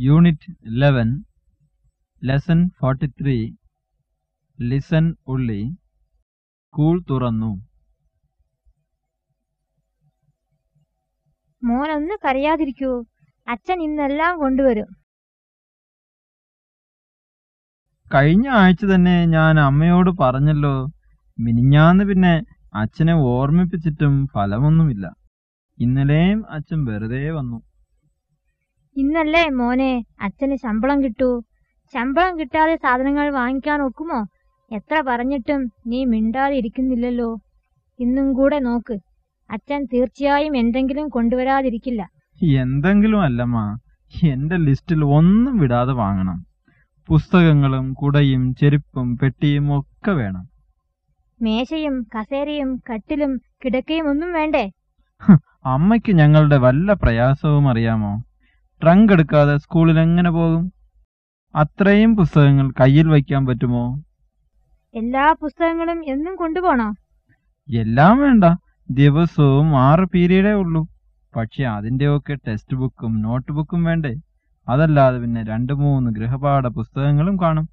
Unit eleven lesson forty three listen ഉള്ളി school തുറന്നു. മോനൊന്ന് കരയാതിരിക്കൂ. അച്ഛൻ ഇന്നെല്ലാം കൊണ്ടുവരും. കഴിഞ്ഞ ആഴ്ച തന്നെ ഞാൻ അമ്മയോട് പറഞ്ഞല്ലോ. മിനിഞ്ഞാന്ന് പിന്നെ അച്ഛനെ ഓർമ്മിപ്പിച്ചിട്ടും ഫലമൊന്നുമില്ല. ഇന്നലെയും അച്ഛൻ വെറുതെ വന്നു. ഇന്നല്ലേ മോനെ അച്ഛന് ശമ്പളം കിട്ടൂ. ശമ്പളം കിട്ടാതെ സാധനങ്ങൾ വാങ്ങിക്കാൻ ഒക്കുമോ? എത്ര പറഞ്ഞിട്ടും നീ മിണ്ടാതെ ഇരിക്കുന്നില്ലല്ലോ ഇന്നും കൂടെ നോക്ക്. അച്ഛൻ തീർച്ചയായും എന്തെങ്കിലും കൊണ്ടുവരാതിരിക്കില്ല. എന്തെങ്കിലും അല്ലമ്മ എന്റെ ലിസ്റ്റിൽ ഒന്നും വിടാതെ വാങ്ങണം. പുസ്തകങ്ങളും കുടയും ചെരുപ്പും പെട്ടിയും ഒക്കെ വേണം. മേശയും കസേരയും കട്ടിലും കിടക്കയും ഒന്നും വേണ്ടേ? അമ്മയ്ക്ക് ഞങ്ങളുടെ വല്ല പ്രയാസവും അറിയാമോ? ട്രങ്ക് എടുക്കാതെ സ്കൂളിൽ എങ്ങനെ പോകും? അത്രയും പുസ്തകങ്ങൾ കയ്യിൽ വയ്ക്കാൻ പറ്റുമോ? എല്ലാ പുസ്തകങ്ങളും എന്നും കൊണ്ടുപോണോ? എല്ലാം വേണ്ട. ദിവസവും ആറ് പീരീഡേ ഉള്ളൂ. പക്ഷെ അതിന്റെയൊക്കെ ടെക്സ്റ്റ് ബുക്കും നോട്ട് ബുക്കും വേണ്ടേ? അതല്ലാതെ പിന്നെ രണ്ട് മൂന്ന് ഗൃഹപാഠ പുസ്തകങ്ങളും കാണും.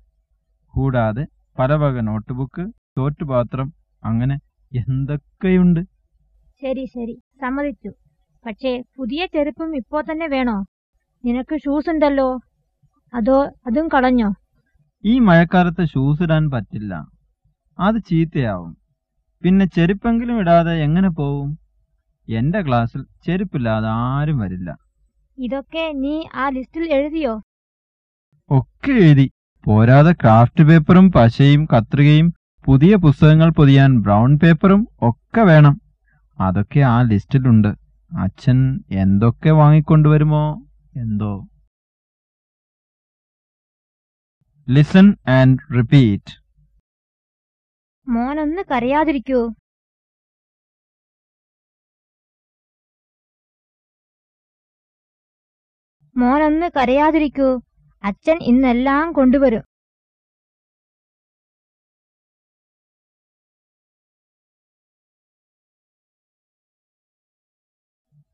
കൂടാതെ പല വക നോട്ട് ബുക്ക് തോറ്റുപാത്രം അങ്ങനെ എന്തൊക്കെയുണ്ട്? ശരി ശരി. സമ്മതിച്ചു. പക്ഷേ പുതിയ ചെരുപ്പും ഇപ്പോ തന്നെ വേണോ? നിനക്ക് ഷൂസ് ഉണ്ടല്ലോ. അതോ അതും കളഞ്ഞോ? ഈ മഴക്കാലത്ത് ഷൂസ് ഇടാൻ പറ്റില്ല. അത് ചീത്തയാവും. പിന്നെ ചെരുപ്പെങ്കിലും ഇടാതെ എങ്ങനെ പോവും? എന്റെ ക്ലാസ്സിൽ ചെരുപ്പില്ലാതെ ആരും വരില്ല. ഇതൊക്കെ നീ ആ ലിസ്റ്റിൽ എഴുതിയോ? ഒക്കെ എഴുതി. പോരാതെ ക്രാഫ്റ്റ് പേപ്പറും പശയും കത്രികയും പുതിയ പുസ്തകങ്ങൾ പൊതിയാൻ ബ്രൗൺ പേപ്പറും ഒക്കെ വേണം. അതൊക്കെ ആ ലിസ്റ്റിലുണ്ട്. അച്ഛൻ എന്തൊക്കെ വാങ്ങിക്കൊണ്ടുവരുമോ? എന്തോ. ലിസൺ ആൻഡ് റിപ്പീറ്റ് മോനൊന്ന് കരയാതിരിക്കൂ. മോനൊന്ന് കരയാതിരിക്കൂ. അച്ഛൻ ഇന്നെല്ലാം കൊണ്ടുവരും.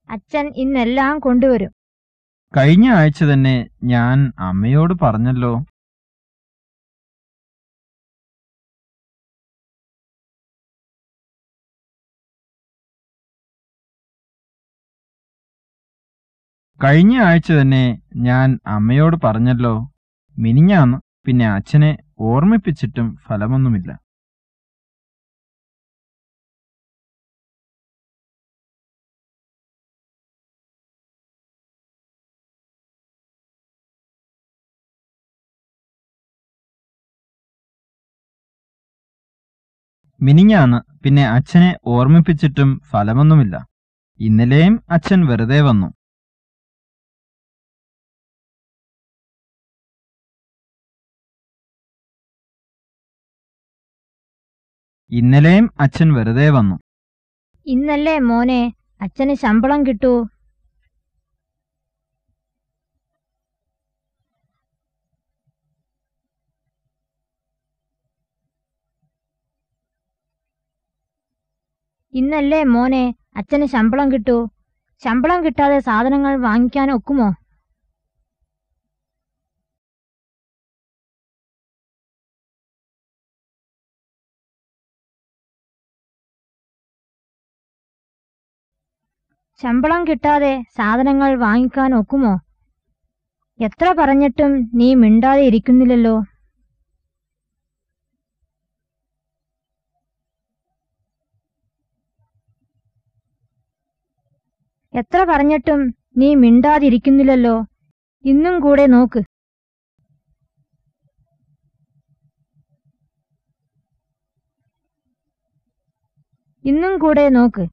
അച്ഛൻ ഇന്നെല്ലാം കൊണ്ടുവരും. കഴിഞ്ഞ ആഴ്ച തന്നെ ഞാൻ അമ്മയോട് പറഞ്ഞല്ലോ. കഴിഞ്ഞ ആഴ്ച തന്നെ ഞാൻ അമ്മയോട് പറഞ്ഞല്ലോ. മിനിഞ്ഞാന്ന് പിന്നെ അച്ഛനെ ഓർമ്മിപ്പിച്ചിട്ടും ഫലമൊന്നുമില്ല. മിനിഞ്ഞാന്ന് പിന്നെ അച്ഛനെ ഓർമ്മിപ്പിച്ചിട്ടും ഫലമൊന്നുമില്ല. ഇന്നലെയും അച്ഛൻ വെറുതെ വന്നു. ഇന്നലെയും അച്ഛൻ വെറുതെ വന്നു. ഇന്നല്ലേ മോനെ അച്ഛന് ശമ്പളം കിട്ടൂ. ഇന്നല്ലേ മോനെ അച്ഛന് ശമ്പളം കിട്ടൂ. ശമ്പളം കിട്ടാതെ സാധനങ്ങൾ വാങ്ങിക്കാൻ ഒക്കുമോ? ശമ്പളം കിട്ടാതെ സാധനങ്ങൾ വാങ്ങിക്കാൻ ഒക്കുമോ? എത്ര പറഞ്ഞിട്ടും നീ മിണ്ടാതെ ഇരിക്കുന്നില്ലല്ലോ. എത്ര പറഞ്ഞിട്ടും നീ മിണ്ടാതിരിക്കുന്നില്ലല്ലോ. ഇന്നും കൂടെ നോക്ക്. ഇന്നും കൂടെ നോക്ക്.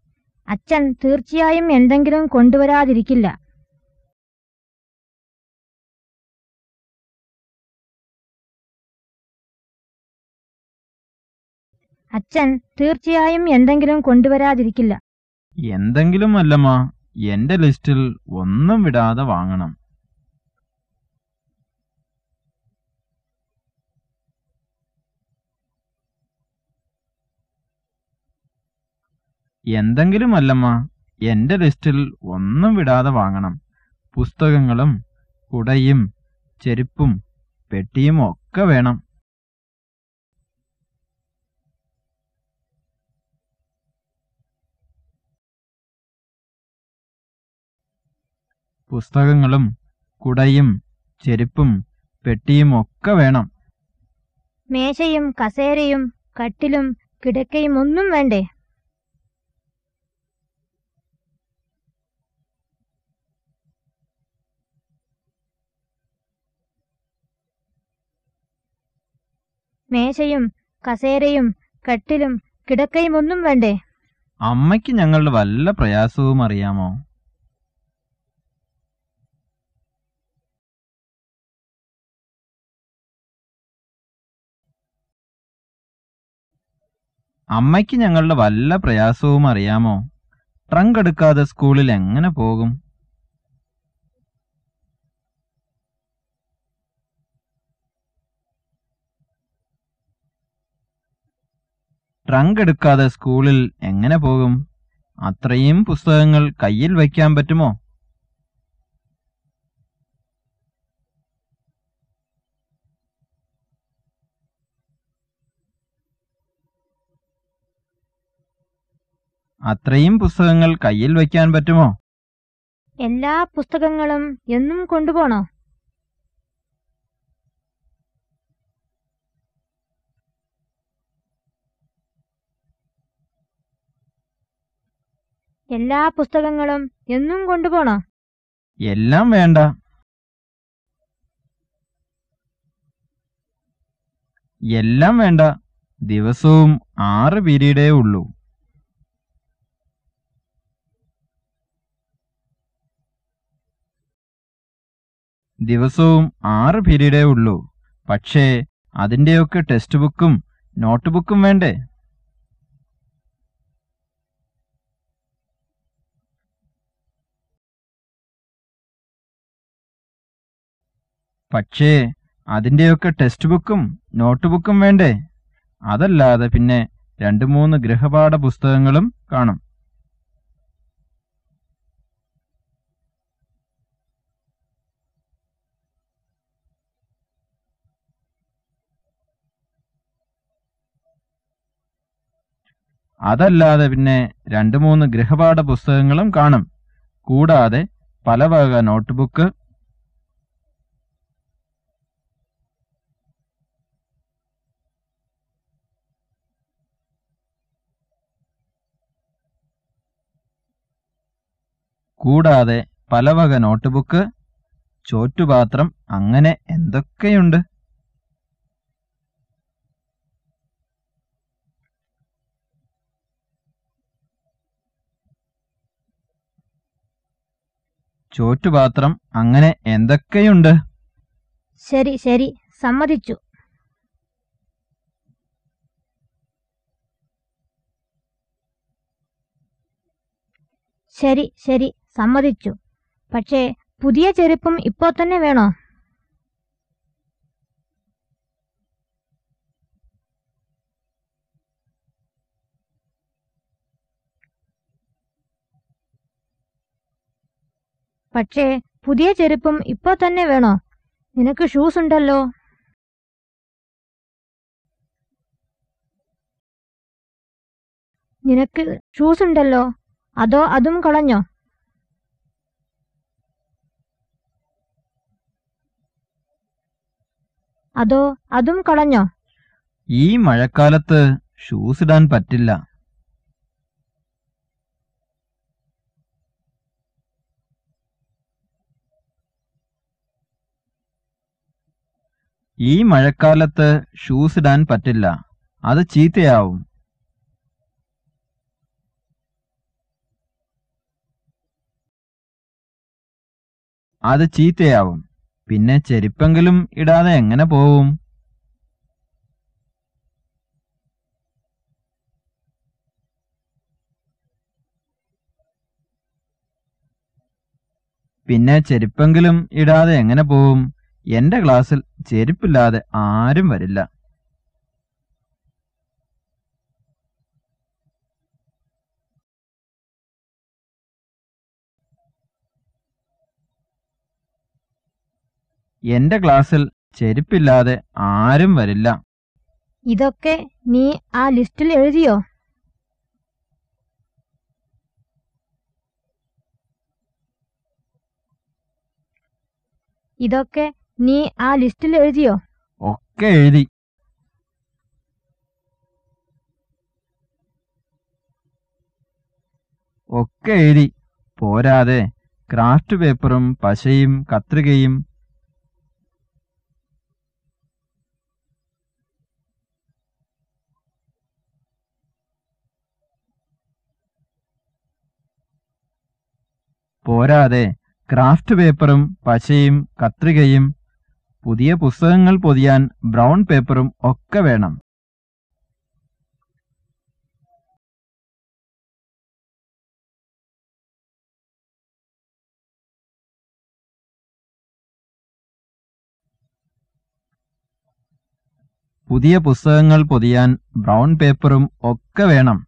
അച്ഛൻ തീർച്ചയായും എന്തെങ്കിലും കൊണ്ടുവരാതിരിക്കില്ല. അച്ഛൻ തീർച്ചയായും എന്തെങ്കിലും കൊണ്ടുവരാതിരിക്കില്ല. എന്തെങ്കിലും അല്ലമ്മ എന്റെ ലിസ്റ്റിൽ ഒന്നും വിടാതെ വാങ്ങണം. എന്തെങ്കിലും അല്ലമ്മ എന്റെ ലിസ്റ്റിൽ ഒന്നും വിടാതെ വാങ്ങണം. പുസ്തകങ്ങളും കുടയും ചെരുപ്പും പെട്ടിയും ഒക്കെ വേണം. പുസ്തകങ്ങളും കുടയും ചെരുപ്പും പെട്ടിയും ഒക്കെ വേണം. മേശയും കസേരയും കട്ടിലും കിടക്കയും ഒന്നും വേണ്ടേ? മേശയും കസേരയും കട്ടിലും കിടക്കയും ഒന്നും വേണ്ടേ? അമ്മയ്ക്ക് ഞങ്ങളുടെ വല്ല പ്രയാസവും അറിയാമോ? അമ്മയ്ക്ക് ഞങ്ങളുടെ വല്ല പ്രയാസവും അറിയാമോ? ട്രങ്ക് എടുക്കാതെ സ്കൂളിൽ എങ്ങനെ പോകും? ട്രങ്ക് എടുക്കാതെ സ്കൂളിൽ എങ്ങനെ പോകും? അത്രയും പുസ്തകങ്ങൾ കയ്യിൽ വയ്ക്കാൻ പറ്റുമോ? അത്രയും പുസ്തകങ്ങൾ കയ്യിൽ വയ്ക്കാൻ പറ്റുമോ? എല്ലാ പുസ്തകങ്ങളും എന്നും കൊണ്ടുപോണോ? എല്ലാ പുസ്തകങ്ങളും എന്നും കൊണ്ടുപോണോ? എല്ലാം വേണ്ട. എല്ലാം വേണ്ട. ദിവസവും ആറ് പീരീഡേ ഉള്ളൂ. ദിവസവും ആറ് പീരീഡേ ഉള്ളൂ. പക്ഷേ അതിന്റെയൊക്കെ ടെക്സ്റ്റ് ബുക്കും നോട്ട് ബുക്കും വേണ്ടേ? പക്ഷേ അതിന്റെയൊക്കെ ടെക്സ്റ്റ് ബുക്കും നോട്ട് ബുക്കും വേണ്ടേ? അതല്ലാതെ പിന്നെ രണ്ടു മൂന്ന് ഗൃഹപാഠ പുസ്തകങ്ങളും കാണും. അതല്ലാതെ പിന്നെ രണ്ടു മൂന്ന് ഗൃഹപാഠ പുസ്തകങ്ങളും കാണും. കൂടാതെ പല വക നോട്ട്ബുക്ക്. കൂടാതെ പലവക നോട്ട്ബുക്ക്. ചോറ്റുപാത്രം. അങ്ങനെ എന്തൊക്കെയുണ്ട്? ചോറ്റുപാത്രം അങ്ങനെ എന്തൊക്കെയുണ്ട്? ശരി ശരി. സമ്മതിച്ചു. ശരി ശരി. സമ്മതിച്ചു. പക്ഷേ പുതിയ ചെരുപ്പും ഇപ്പോ തന്നെ വേണോ? പക്ഷേ പുതിയ ചെരുപ്പും ഇപ്പോ തന്നെ വേണോ? നിനക്ക് ഷൂസ് ഉണ്ടല്ലോ. നിനക്ക് ഷൂസ് ഉണ്ടല്ലോ. അതോ അതും കളഞ്ഞോ? അതോ അതും കളഞ്ഞോ? ഈ മഴക്കാലത്ത് ഷൂസ് ഇടാൻ പറ്റില്ല. ഈ മഴക്കാലത്ത് ഷൂസ് ഇടാൻ പറ്റില്ല. അത് ചീത്തയാവും. അത് ചീത്തയാവും. പിന്നെ ചെരുപ്പെങ്കിലും ഇടാതെ എങ്ങനെ പോവും? പിന്നെ ചെരുപ്പെങ്കിലും ഇടാതെ എങ്ങനെ പോവും? എന്റെ ക്ലാസ്സിൽ ചെരുപ്പില്ലാതെ ആരും വരില്ല. എന്റെ ക്ലാസ്സിൽ ചെരുപ്പില്ലാതെ ആരും വരില്ല. ഇതൊക്കെ നീ ആ ലിസ്റ്റിൽ എഴുതിയോ? ഇതൊക്കെ നീ ആ ലിസ്റ്റിൽ എഴുതിയോ? ഒക്കെ എഴുതി. ഒക്കെ എഴുതി. പോരാതെ ക്രാഫ്റ്റ് പേപ്പറും പശയും കത്രികയും പോരാതെ ക്രാഫ്റ്റ് പേപ്പറും പശയും കത്രികയും പുതിയ പുസ്തകങ്ങൾ പൊതിയാൻ ബ്രൗൺ പേപ്പറും ഒക്കെ വേണം. പുതിയ പുസ്തകങ്ങൾ പൊതിയാൻ ബ്രൗൺ പേപ്പറും ഒക്കെ വേണം.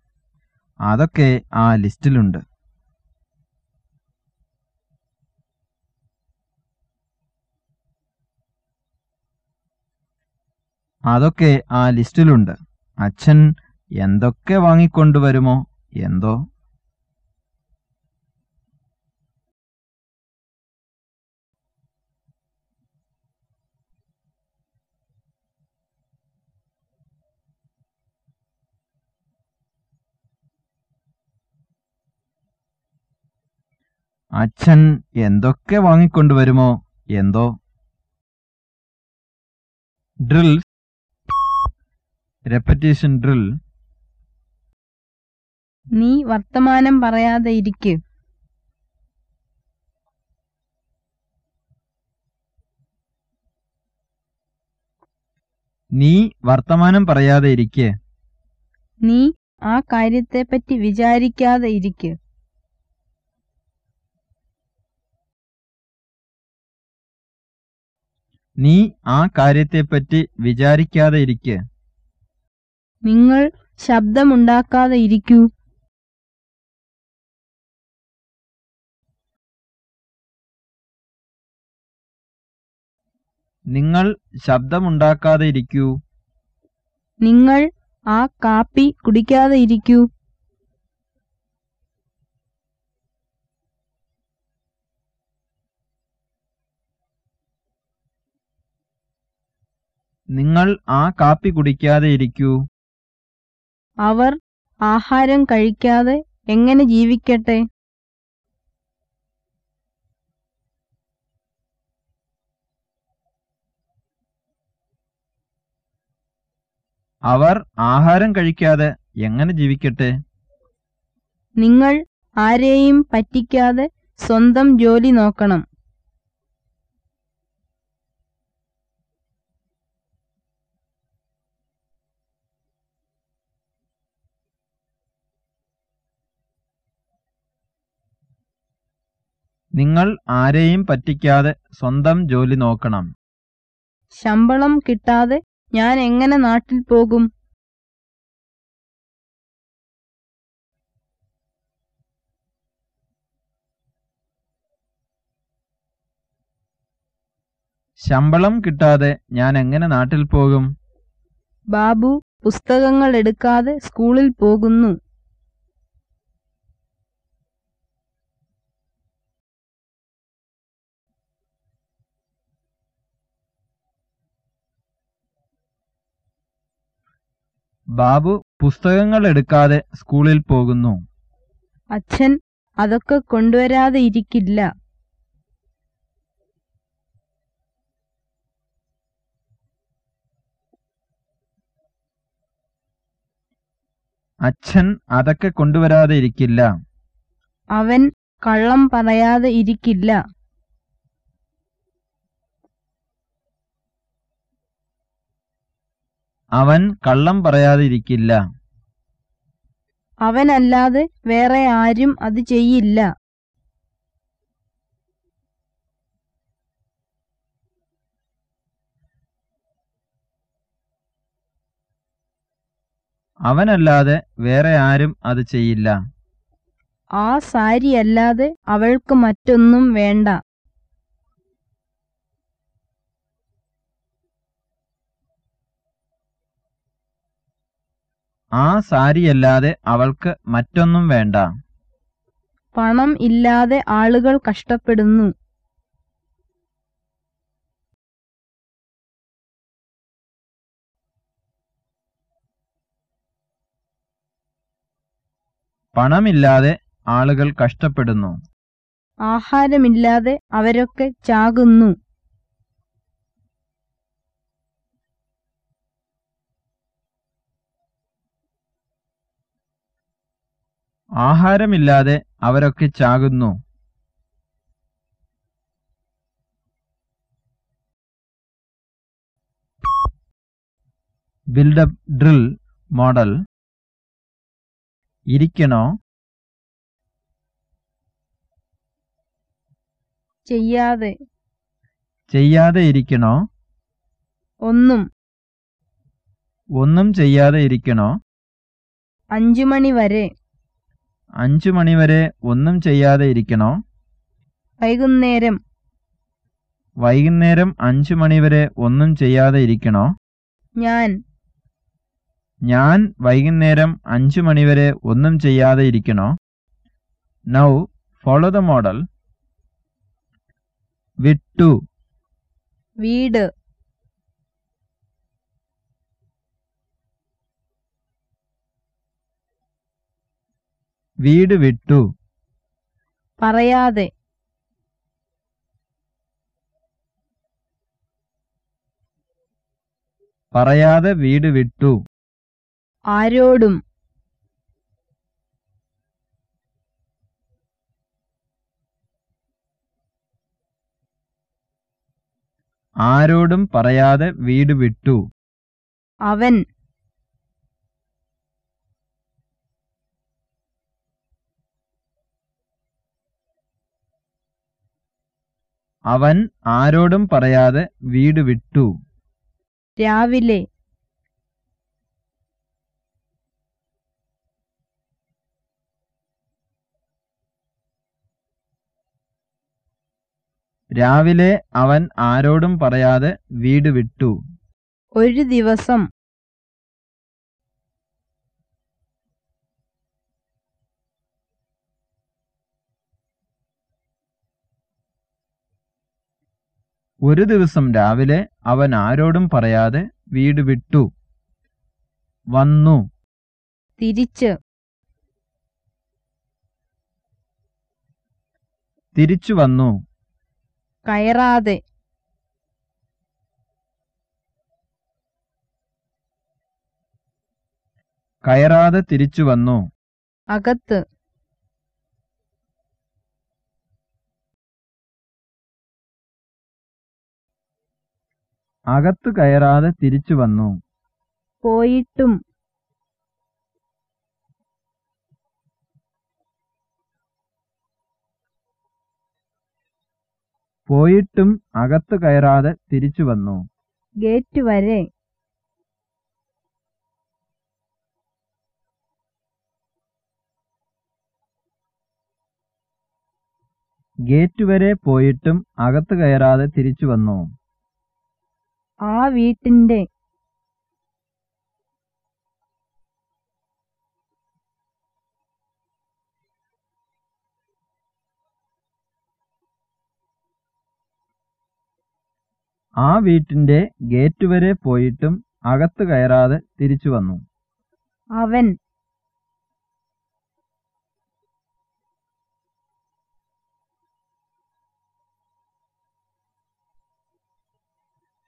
അതൊക്കെ ആ ലിസ്റ്റിലുണ്ട്. അതൊക്കെ ആ ലിസ്റ്റിലുണ്ട്. അച്ഛൻ എന്തൊക്കെ വാങ്ങിക്കൊണ്ടുവരുമോ എന്തോ. അച്ഛൻ എന്തൊക്കെ വാങ്ങിക്കൊണ്ടുവരുമോ എന്തോ. ഡ്രിൽ റെപ്പറ്റീഷൻ ഡ്രിൽ നീ വർത്തമാനം പറയാതെ ഇരിക്ക്. നീ വർത്തമാനം പറയാതെ ഇരിക്കെ. നീ ആ കാര്യത്തെപ്പറ്റി വിചാരിക്കാതെ ഇരിക്ക്. നീ ആ കാര്യത്തെപ്പറ്റി വിചാരിക്കാതെ ഇരിക്കെ. നിങ്ങൾ ശബ്ദമുണ്ടാക്കാതെ ഇരിക്കൂ. നിങ്ങൾ ശബ്ദമുണ്ടാക്കാതെ ഇരിക്കൂ. നിങ്ങൾ ആ കാപ്പി കുടിക്കാതെ ഇരിക്കൂ. നിങ്ങൾ ആ കാപ്പി കുടിക്കാതെ ഇരിക്കൂ. അവർ ആഹാരം കഴിക്കാതെ എങ്ങനെ ജീവിക്കട്ടെ? അവർ ആഹാരം കഴിക്കാതെ എങ്ങനെ ജീവിക്കട്ടെ? നിങ്ങൾ ആരെയും പറ്റിക്കാതെ സ്വന്തം ജോലി നോക്കണം. നിങ്ങൾ ആരെയും പറ്റിക്കാതെ സ്വന്തം ജോലി നോക്കണം. ശമ്പളം കിട്ടാതെ ഞാൻ എങ്ങനെ നാട്ടിൽ പോകും? ശമ്പളം കിട്ടാതെ ഞാൻ എങ്ങനെ നാട്ടിൽ പോകും? ബാബു പുസ്തകങ്ങൾ എടുക്കാതെ സ്കൂളിൽ പോകുന്നു. ബാബു പുസ്തകങ്ങൾ എടുക്കാതെ സ്കൂളിൽ പോകുന്നു. അച്ഛൻ അതൊക്കെ കൊണ്ടുവരാതെ ഇരിക്കില്ല. അച്ഛൻ അതൊക്കെ കൊണ്ടുവരാതെ ഇരിക്കില്ല. അവൻ കള്ളം പറയാതെ ഇരിക്കില്ല. അവൻ കള്ളം പറയാതിരിക്കില്ല. അവനല്ലാതെ വേറെ ആരും അത് ചെയ്യില്ല. അവനല്ലാതെ വേറെ ആരും അത് ചെയ്യില്ല. ആ സാരിയല്ലാതെ അവൾക്ക് മറ്റൊന്നും വേണ്ട. ആ സാരിയല്ലാതെ അവൾക്ക് മറ്റൊന്നും വേണ്ട. പണം ഇല്ലാതെ ആളുകൾ കഷ്ടപ്പെടുന്നു. പണമില്ലാതെ ആളുകൾ കഷ്ടപ്പെടുന്നു. ആഹാരമില്ലാതെ അവരൊക്കെ ചാകുന്നു. ആഹാരമില്ലാതെ അവരൊക്കെ ചാകുന്നു. ബിൽഡപ്പ് ഡ്രിൽ മോഡൽ ഇരിക്കണോ? ചെയ്യാതെ. ചെയ്യാതെ ഇരിക്കണോ? ഒന്നും. ഒന്നും ചെയ്യാതെ ഇരിക്കണോ? അഞ്ചു മണി വരെ. അഞ്ചു മണിവരെ ഒന്നും ചെയ്യാതെ ഇരിക്കണോ? വൈകുന്നേരം. വൈകുന്നേരം അഞ്ചു മണിവരെ ഒന്നും ചെയ്യാതെ ഇരിക്കണോ? ഞാൻ. ഞാൻ വൈകുന്നേരം അഞ്ചു മണിവരെ ഒന്നും ചെയ്യാതെ ഇരിക്കണോ? നൗ ഫോളോ ദ മോഡൽ വിട്ടു. വീട്. വീട് വിട്ടു. പറയാതെ. പറയാതെ വീട് വിട്ടു. ആരോടും. ആരോടും പറയാതെ വീട് വിട്ടു. അവൻ അവൻ ആരോടും പറയാതെ വീട് വിട്ടു. രാവിലെ രാവിലെ അവൻ ആരോടും പറയാതെ വീട് വിട്ടു. ഒരു ദിവസം ഒരു ദിവസം രാവിലെ അവൻ ആരോടും പറയാതെ വീട് വിട്ടു. വന്നു. തിരിച്ച്. തിരിച്ചു വന്നു. കയറാതെ. കയറാതെ തിരിച്ചു വന്നു. അകത്ത്. അകത്തു കയറാതെ തിരിച്ചു വന്നു. പോയിട്ടും. പോയിട്ടും അകത്തു കയറാതെ തിരിച്ചു വന്നു. ഗേറ്റ് വരെ. ഗേറ്റ് വരെ പോയിട്ടും അകത്തു കയറാതെ തിരിച്ചു വന്നു. ആ വീട്ടിന്റെ ആ വീട്ടിന്റെ ഗേറ്റ് വരെ പോയിട്ടും അകത്തു കയറാതെ തിരിച്ചു വന്നു. അവൻ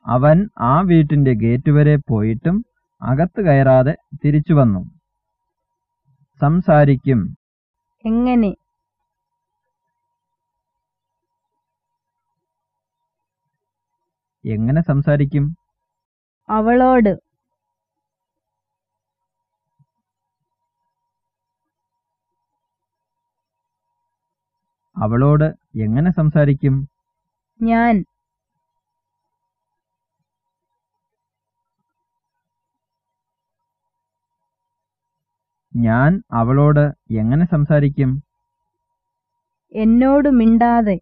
അവൻ ആ വീട്ടിന്റെ ഗേറ്റ് വരെ പോയിട്ടും അകത്തു കയറാതെ തിരിച്ചു വന്നു. സംസാരിക്കും. എങ്ങനെ? എങ്ങനെ സംസാരിക്കും? അവളോട്. അവളോട് എങ്ങനെ സംസാരിക്കും? ഞാൻ. ഞാൻ അവളോട് എങ്ങനെ സംസാരിക്കും? എന്നോട് മിണ്ടാതെ.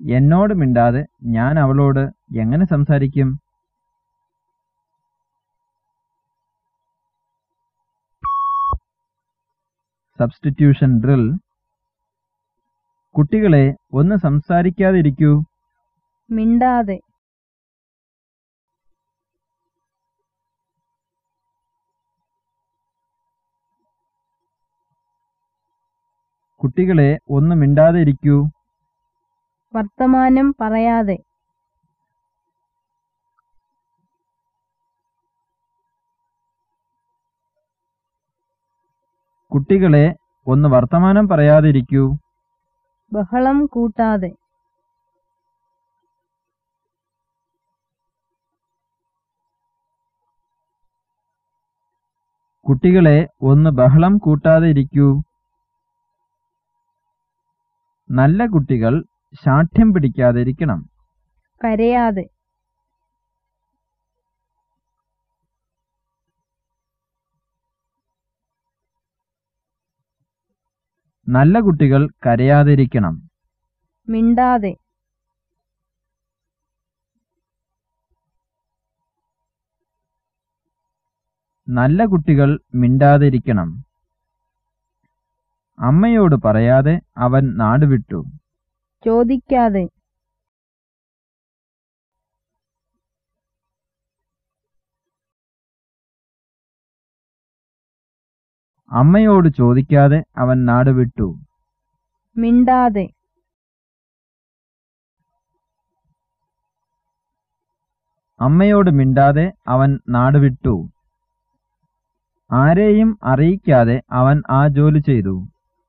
എന്നോട് മിണ്ടാതെ ഞാൻ അവളോട് എങ്ങനെ സംസാരിക്കും? സബ്സ്റ്റിറ്റ്യൂഷൻ ഡ്രിൽ കുട്ടികളെ ഒന്ന് സംസാരിക്കാതിരിക്കൂ. മിണ്ടാതെ. കുട്ടികളെ ഒന്ന് മിണ്ടാതെ ഇരിക്കൂ വർത്തമാനം പറയാതെ. കുട്ടികളെ ഒന്ന് വർത്തമാനം പറയാതിരിക്കൂ. ബഹളം കൂട്ടാതെ. കുട്ടികളെ ഒന്ന് ബഹളം കൂട്ടാതെ ഇരിക്കൂ. നല്ല കുട്ടികൾ ശാഠ്യം പിടിക്കാതിരിക്കണം കരയാതെ. നല്ല കുട്ടികൾ കരയാതിരിക്കണം. മിണ്ടാതെ. നല്ല കുട്ടികൾ മിണ്ടാതിരിക്കണം. അമ്മയോട് പറയാതെ അവൻ നാടുവിട്ടു. ചോദിക്കാതെ. അമ്മയോട് ചോദിക്കാതെ അവൻ നാടുവിട്ടു മിണ്ടാതെ. അമ്മയോട് മിണ്ടാതെ അവൻ നാടുവിട്ടു ആരെയും അറിയിക്കാതെ അവൻ ആ ജോലി ചെയ്തു.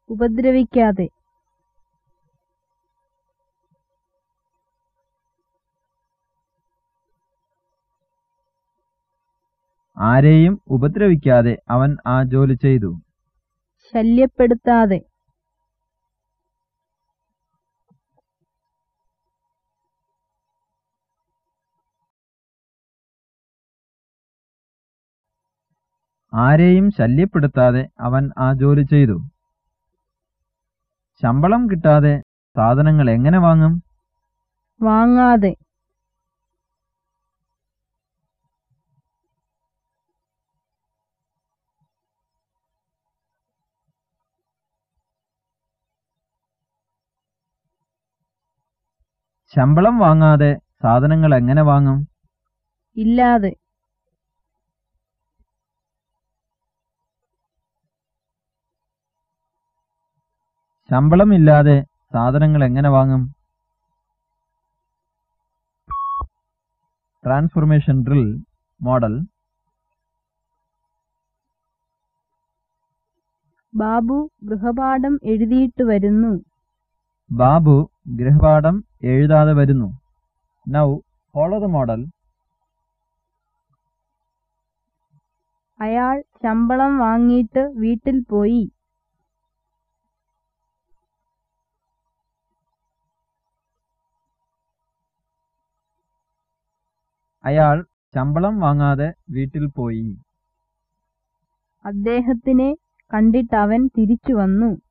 ഉപദ്രവിക്കാതെ. ആരെയും ഉപദ്രവിക്കാതെ അവൻ ആ ജോലി ചെയ്തു. ശല്യപ്പെടുത്താതെ. ആരെയും ശല്യപ്പെടുത്താതെ അവൻ ആ ജോലി ചെയ്തു. ശമ്പളം കിട്ടാതെ സാധനങ്ങൾ എങ്ങനെ വാങ്ങും? വാങ്ങാതെ. ശമ്പളം വാങ്ങാതെ സാധനങ്ങൾ എങ്ങനെ വാങ്ങും? ഇല്ലാതെ. ശമ്പളം ഇല്ലാതെ സാധനങ്ങൾ എങ്ങനെ വാങ്ങും? ട്രാൻസ്ഫോർമേഷൻ ഡ്രിൽ മോഡൽ ബാബു ഗൃഹപാഠം എഴുതിയിട്ട് വരുന്നു. ബാബു ഗൃഹപാഠം എഴുതാതെ വരുന്നു. നൗ ഫോളോ ദ മോഡൽ അയാൾ ശമ്പളം വാങ്ങിയിട്ട് വീട്ടിൽ പോയി. അയാൾ ശമ്പളം വാങ്ങാതെ വീട്ടിൽ പോയി. അദ്ദേഹത്തിനെ കണ്ടിട്ട് അവൻ തിരിച്ചു വന്നു.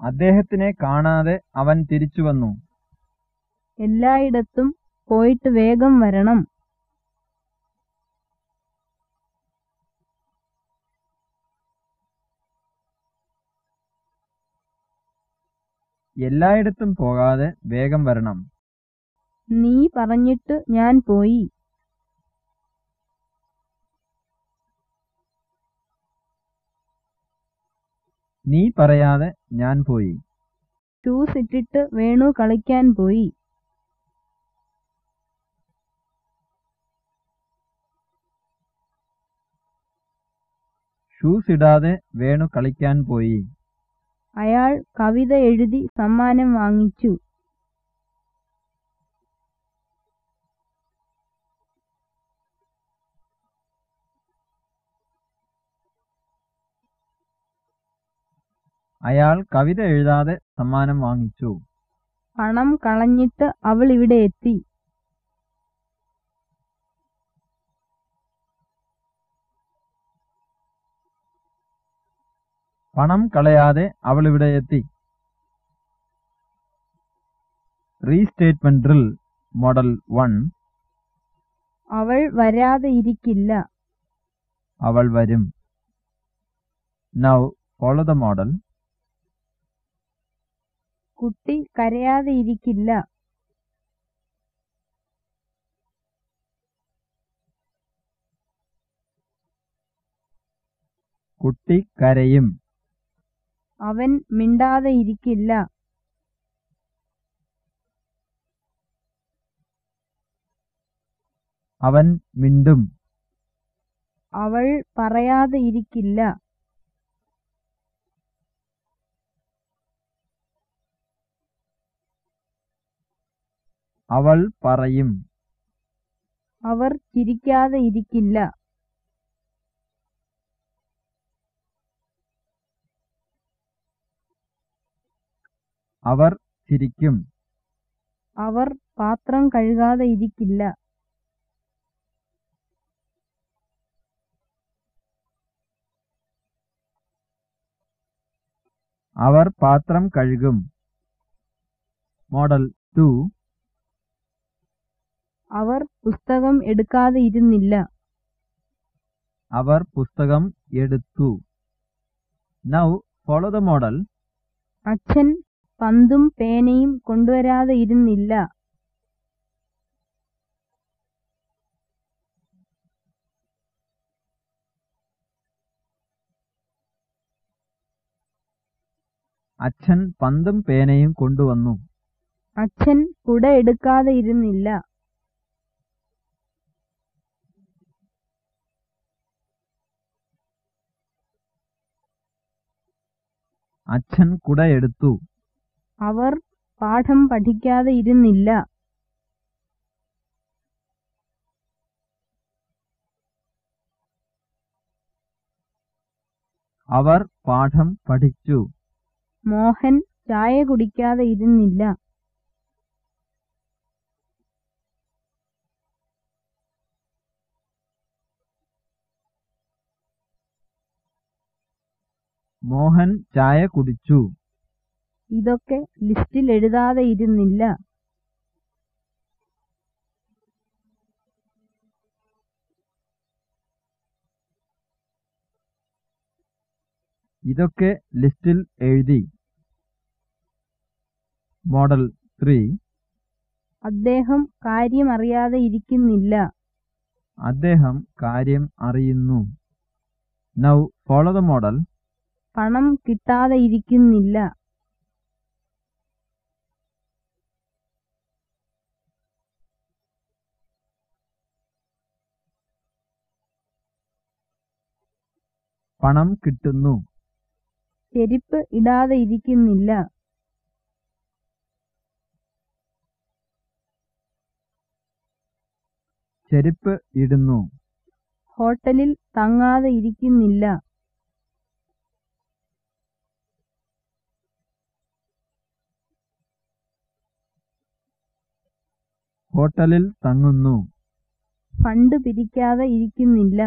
അദ്ദേഹത്തിനെ കാണാതെ അവൻ തിരിച്ചു വന്നു. എല്ലായിടത്തും പോയിട്ട് വേഗം വരണം. എല്ലായിടത്തും പോകാതെ വേഗം വരണം. നീ പറഞ്ഞിട്ട് ഞാൻ പോയി. നീ പറയാതെ ഞാൻ പോയി. ഷൂസ് ഇട്ടിട്ട് വേണു കളിക്കാൻ പോയി. ഷൂസ് ഇടാതെ വേണു കളിക്കാൻ പോയി. അയാൾ കവിത എഴുതി സമ്മാനം വാങ്ങിച്ചു. അയാൾ കവിത എഴുതാതെ സമ്മാനം വാങ്ങിച്ചു പണം കളഞ്ഞിട്ട് അവൾ ഇവിടെ എത്തി പണം കളയാതെ അവൾ ഇവിടെ എത്തി റീസ്റ്റേറ്റ്മെന്റ് ഡ്രിൽ മോഡൽ വൺ അവൾ വരാതെ ഇരിക്കില്ല അവൾ വരും നൗ ഫോളോ ദ മോഡൽ കുട്ടി കരയാതെ ഇരിക്കില്ല. കുട്ടി കരയും. അവൻ മിണ്ടാതെ ഇരിക്കില്ല. അവൻ മിണ്ടും. അവൾ പറയാതെ അവൾ പറയും. അവർ ചിരിക്കാതെ ഇരിക്കില്ല. അവർ ചിരിക്കും. അവർ പാത്രം കഴുകാതെ ഇരിക്കില്ല. അവർ പാത്രം കഴുകും. Model to. അവർ പുസ്തകം എടുക്കാതെ ഇരുന്നില്ല അവർ പുസ്തകം എടുത്തു. നൗ ഫോളോ ദ മോഡൽ അച്ഛൻ പന്തും പേനയും കൊണ്ടുവരാതെ ഇരുന്നില്ല. അച്ഛൻ പന്തും പേനയും കൊണ്ടുവന്നു. അച്ഛൻ കുട എടുക്കാതെ ഇരുന്നില്ല. അച്ഛൻ കുടയെടുത്തു അവർ പാഠം പഠിക്കാതെ ഇരുന്നില്ല. അവർ പാഠം പഠിച്ചു. മോഹൻ ചായ കുടിക്കാതെ ഇരുന്നില്ല. മോഹൻ ചായ കുടിച്ചു. ഇതൊക്കെ ലിസ്റ്റിൽ എഴുതാതെ ഇരുന്നില്ല. ഇതൊക്കെ ലിസ്റ്റിൽ എഴുതി. Model three. അദ്ദേഹം കാര്യം അറിയാതെ ഇരിക്കുന്നില്ല. അദ്ദേഹം കാര്യം അറിയുന്നു. Now follow the model. പണം കിട്ടാതെ ഇരിക്കുന്നില്ല പണം കിട്ടുന്നു. ചെരിപ്പ് ഇടാതെ ഇരിക്കുന്നില്ല ചെരുപ്പ് ഇടുന്നു. ഹോട്ടലിൽ തങ്ങാതെ ഇരിക്കുന്നില്ല ഹോട്ടലിൽ തങ്ങുന്നു. ഫണ്ട് പിരിക്കാതെ ഇരിക്കുന്നില്ല.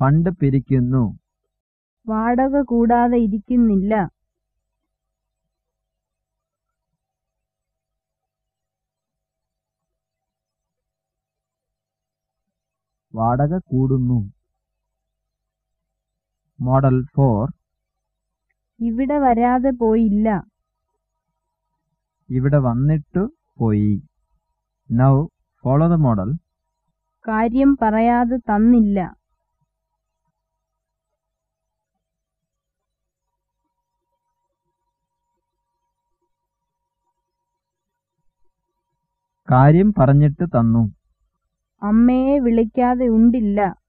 ഫണ്ട് പിരിക്കുന്നു. വാടക കൂടാതെ ഇരിക്കുന്നില്ല. വാടക കൂടുന്നു. മോഡൽ ഫോർ ഇവിടെ വരാതെ പോയില്ല. ഇവിടെ വന്നിട്ടു പോയി. നൗ ഫോളോ ദ മോഡൽ കാര്യം പറയാതെ തന്നില്ല. കാര്യം പറഞ്ഞിട്ട് തന്നു. അമ്മയെ വിളിക്കാതെ ഉണ്ടില്ല.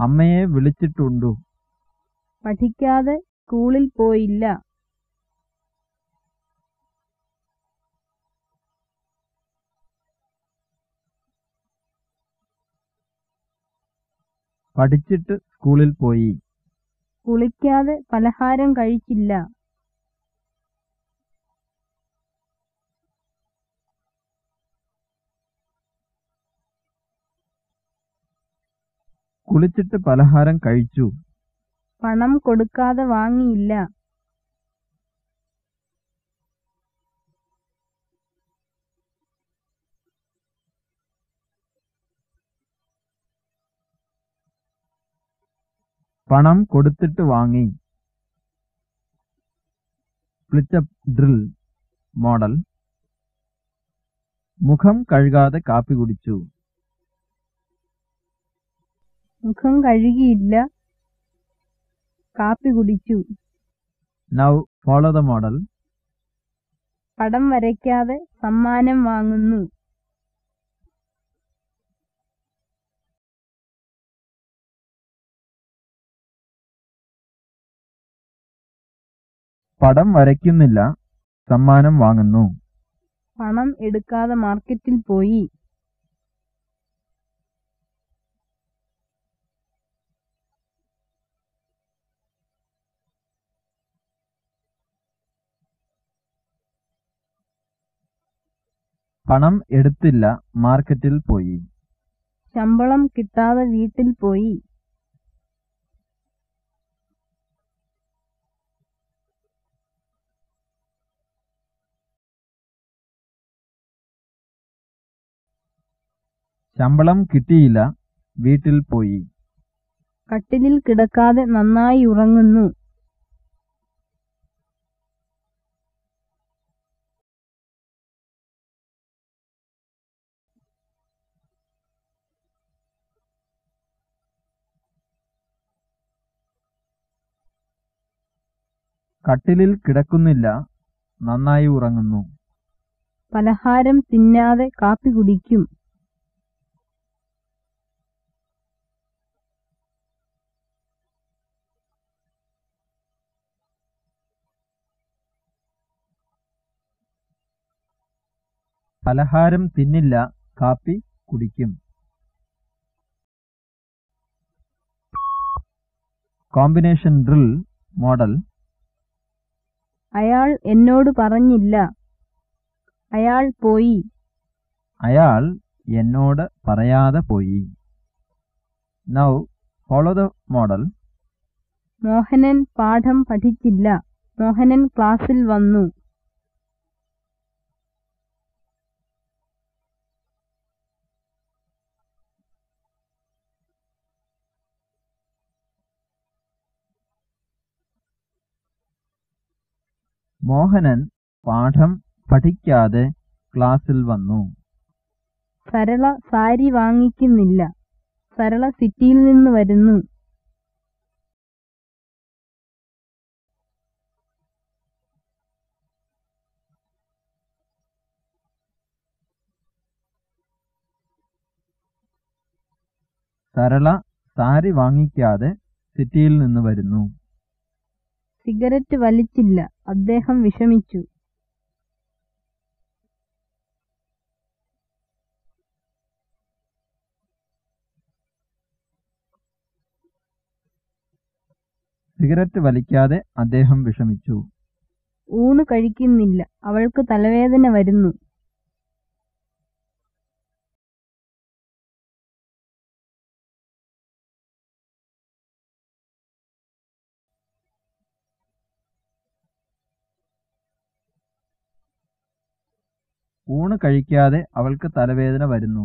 അമ്മയെ വിളിച്ചിട്ടുണ്ടോ? പഠിക്കാതെ സ്കൂളിൽ പോയില്ല. പഠിച്ചിട്ട് സ്കൂളിൽ പോയി. കുളിക്കാതെ പലഹാരം കഴിച്ചില്ല. കുളിച്ചിട്ട് പലഹാരം കഴിച്ചു. പണം കൊടുക്കാതെ വാങ്ങിയില്ല. പണം കൊടുത്തിട്ട് വാങ്ങി. സ്പ്ലിറ്റപ്പ് ഡ്രിൽ മോഡൽ മുഖം കഴുകാതെ കാപ്പി കുടിച്ചു. മുഖം കഴുകിയില്ല. കാപ്പി കുടിച്ചു. നൗ ഫോളോ ദ മോഡൽ പടം വരയ്ക്കാതെ സമ്മാനം വാങ്ങുന്നു. പടം വരയ്ക്കുന്നില്ല സമ്മാനം വാങ്ങുന്നു. പണം എടുക്കാതെ മാർക്കറ്റിൽ പോയി. പണം എടുത്തില്ല മാർക്കറ്റിൽ പോയി. ശമ്പളം കിട്ടാതെ വീട്ടിൽ പോയി. ശമ്പളം കിട്ടിയില്ല വീട്ടിൽ പോയി. കട്ടിലിൽ കിടക്കാതെ നന്നായി ഉറങ്ങുന്നു. കട്ടിലിൽ കിടക്കുന്നില്ല നന്നായി ഉറങ്ങുന്നു. പലഹാരം തിന്നാതെ കാപ്പി കുടിക്കും. പലഹാരം തിന്നില്ല കാപ്പി കുടിക്കും. Combination drill model. അയാൾ എന്നോട് പറഞ്ഞില്ല. അയാൾ പോയി. അയാൾ എന്നോട് പറയാതെ പോയി. Now follow the model Mohanan പാഠം പഠിച്ചില്ല. മോഹനൻ ക്ലാസ്സിൽ വന്നു. മോഹനൻ പാഠം പഠിക്കാതെ ക്ലാസ്സിൽ വന്നു. സരള സാരി വാങ്ങിക്കുന്നില്ല. സരള സിറ്റിയിൽ നിന്ന് വരുന്നു. സരള സാരി വാങ്ങിക്കാതെ സിറ്റിയിൽ നിന്ന് വരുന്നു. സിഗരറ്റ് വലിച്ചില്ല. അദ്ദേഹം വിഷമിച്ചു. സിഗരറ്റ് വലിക്കാതെ അദ്ദേഹം വിഷമിച്ചു. ഊണ് കഴിക്കുന്നില്ല. അവൾക്ക് തലവേദന വരുന്നു. ഊണ് കഴിക്കാതെ അവൾക്ക് തലവേദന വരുന്നു.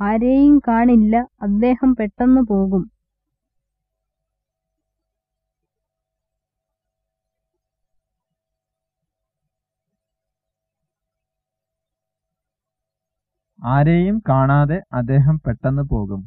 ആരെയും കാണില്ല. അദ്ദേഹം പെട്ടെന്ന് പോകും. ആരെയും കാണാതെ അദ്ദേഹം പെട്ടെന്ന് പോകും.